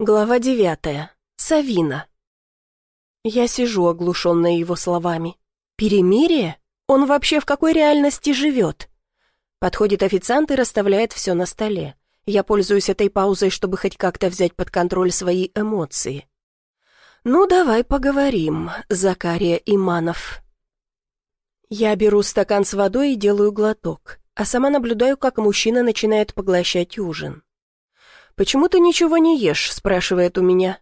Глава девятая. Савина. Я сижу, оглушенная его словами. «Перемирие? Он вообще в какой реальности живет?» Подходит официант и расставляет все на столе. Я пользуюсь этой паузой, чтобы хоть как-то взять под контроль свои эмоции. «Ну, давай поговорим, Закария Иманов». Я беру стакан с водой и делаю глоток, а сама наблюдаю, как мужчина начинает поглощать ужин. «Почему ты ничего не ешь?» — спрашивает у меня.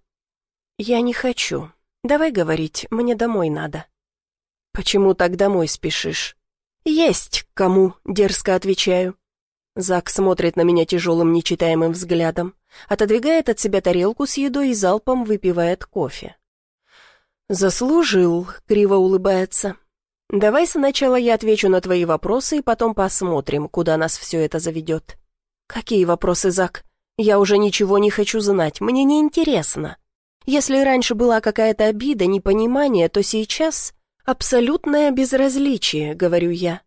«Я не хочу. Давай говорить, мне домой надо». «Почему так домой спешишь?» «Есть кому», — дерзко отвечаю. Зак смотрит на меня тяжелым нечитаемым взглядом, отодвигает от себя тарелку с едой и залпом выпивает кофе. «Заслужил», — криво улыбается. «Давай сначала я отвечу на твои вопросы и потом посмотрим, куда нас все это заведет». «Какие вопросы, Зак?» Я уже ничего не хочу знать, мне не интересно. Если раньше была какая-то обида, непонимание, то сейчас абсолютное безразличие, говорю я.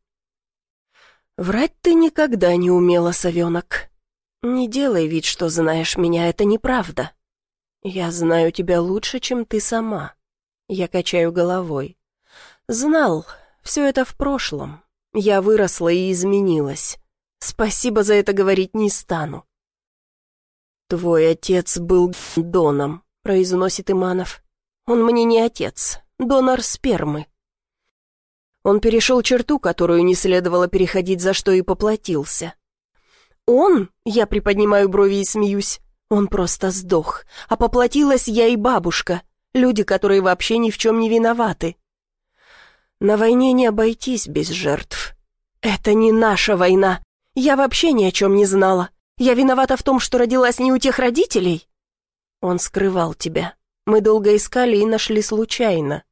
Врать ты никогда не умела, совенок. Не делай вид, что знаешь меня, это неправда. Я знаю тебя лучше, чем ты сама. Я качаю головой. Знал, все это в прошлом. Я выросла и изменилась. Спасибо за это говорить не стану. «Твой отец был доном», — произносит Иманов. «Он мне не отец, донор спермы». Он перешел черту, которую не следовало переходить, за что и поплатился. «Он?» — я приподнимаю брови и смеюсь. «Он просто сдох, а поплатилась я и бабушка, люди, которые вообще ни в чем не виноваты». «На войне не обойтись без жертв». «Это не наша война. Я вообще ни о чем не знала. Я виновата в том, что родилась не у тех родителей?» «Он скрывал тебя. Мы долго искали и нашли случайно.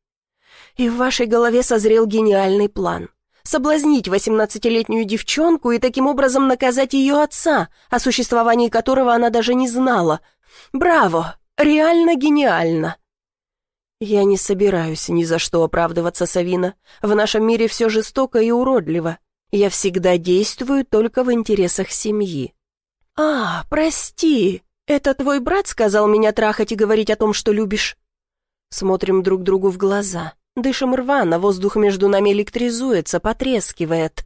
И в вашей голове созрел гениальный план. Соблазнить восемнадцатилетнюю девчонку и таким образом наказать ее отца, о существовании которого она даже не знала. Браво! Реально гениально!» «Я не собираюсь ни за что оправдываться, Савина. В нашем мире все жестоко и уродливо. Я всегда действую только в интересах семьи. «А, прости, это твой брат сказал меня трахать и говорить о том, что любишь?» Смотрим друг другу в глаза, дышим рвано, воздух между нами электризуется, потрескивает.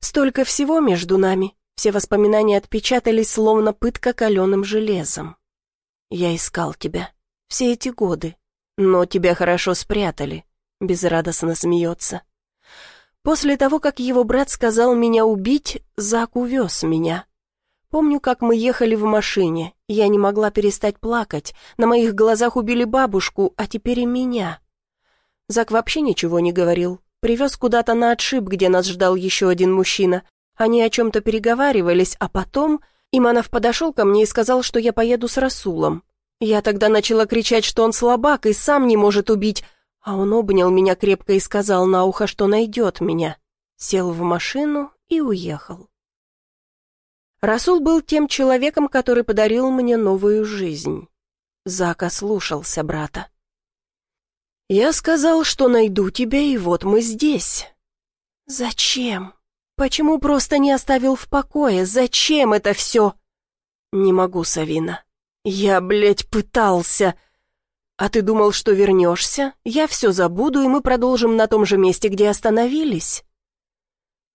Столько всего между нами, все воспоминания отпечатались, словно пытка каленым железом. Я искал тебя все эти годы, но тебя хорошо спрятали, безрадостно смеется. После того, как его брат сказал меня убить, Зак увез меня. Помню, как мы ехали в машине. Я не могла перестать плакать. На моих глазах убили бабушку, а теперь и меня. Зак вообще ничего не говорил. Привез куда-то на отшиб, где нас ждал еще один мужчина. Они о чем-то переговаривались, а потом... Иманов подошел ко мне и сказал, что я поеду с Расулом. Я тогда начала кричать, что он слабак и сам не может убить, а он обнял меня крепко и сказал на ухо, что найдет меня. Сел в машину и уехал. Расул был тем человеком, который подарил мне новую жизнь. Зака слушался брата. «Я сказал, что найду тебя, и вот мы здесь». «Зачем? Почему просто не оставил в покое? Зачем это все?» «Не могу, Савина. Я, блядь, пытался...» «А ты думал, что вернешься? Я все забуду, и мы продолжим на том же месте, где остановились?»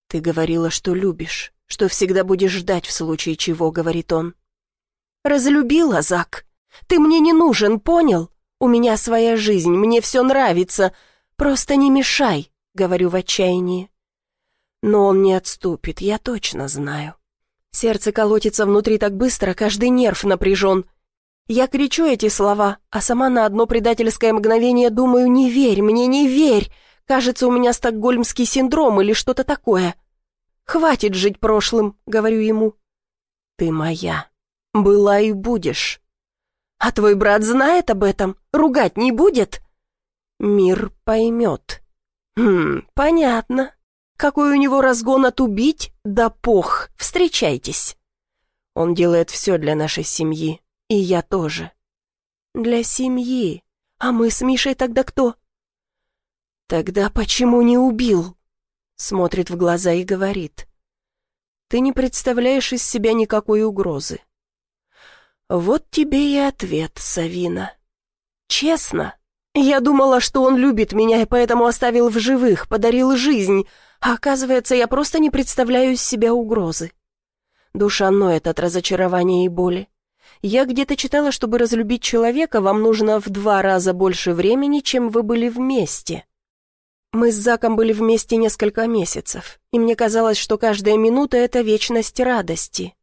«Ты говорила, что любишь что всегда будешь ждать в случае чего», — говорит он. «Разлюбила, Зак. Ты мне не нужен, понял? У меня своя жизнь, мне все нравится. Просто не мешай», — говорю в отчаянии. Но он не отступит, я точно знаю. Сердце колотится внутри так быстро, каждый нерв напряжен. Я кричу эти слова, а сама на одно предательское мгновение думаю «не верь мне, не верь!» Кажется, у меня стокгольмский синдром или что-то такое. «Хватит жить прошлым», — говорю ему. «Ты моя. Была и будешь». «А твой брат знает об этом? Ругать не будет?» «Мир поймет». «Хм, понятно. Какой у него разгон от убить? Да пох, встречайтесь». Он делает все для нашей семьи, и я тоже. Для семьи. А мы с Мишей тогда кто? Тогда почему не убил? Смотрит в глаза и говорит. «Ты не представляешь из себя никакой угрозы». Вот тебе и ответ, Савина. Честно, я думала, что он любит меня и поэтому оставил в живых, подарил жизнь, а оказывается, я просто не представляю из себя угрозы. Душа ноет от разочарования и боли. Я где-то читала, чтобы разлюбить человека, вам нужно в два раза больше времени, чем вы были вместе. Мы с Заком были вместе несколько месяцев, и мне казалось, что каждая минута — это вечность радости.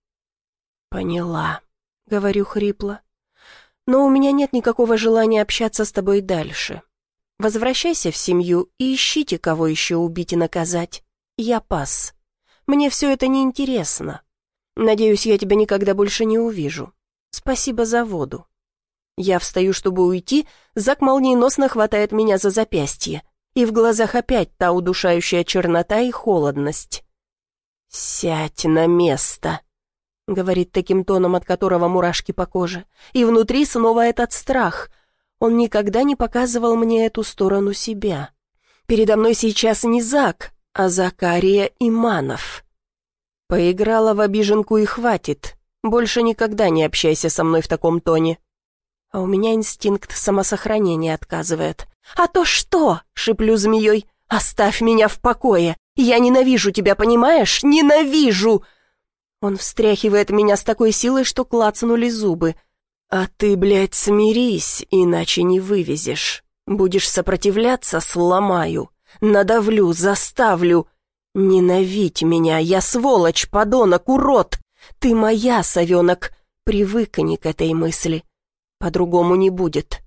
«Поняла», — говорю хрипло. «Но у меня нет никакого желания общаться с тобой дальше. Возвращайся в семью и ищите, кого еще убить и наказать. Я пас. Мне все это неинтересно. Надеюсь, я тебя никогда больше не увижу. Спасибо за воду». Я встаю, чтобы уйти, Зак молниеносно хватает меня за запястье и в глазах опять та удушающая чернота и холодность. «Сядь на место», — говорит таким тоном, от которого мурашки по коже, и внутри снова этот страх. Он никогда не показывал мне эту сторону себя. Передо мной сейчас не Зак, а Закария Иманов. Поиграла в обиженку и хватит. Больше никогда не общайся со мной в таком тоне. А у меня инстинкт самосохранения отказывает. «А то что?» — шиплю змеей. «Оставь меня в покое! Я ненавижу тебя, понимаешь? Ненавижу!» Он встряхивает меня с такой силой, что клацнули зубы. «А ты, блядь, смирись, иначе не вывезешь. Будешь сопротивляться — сломаю. Надавлю, заставлю. Ненавидь меня, я сволочь, подонок, урод. Ты моя, совенок. Привыкни к этой мысли. По-другому не будет.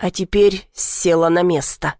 А теперь села на место.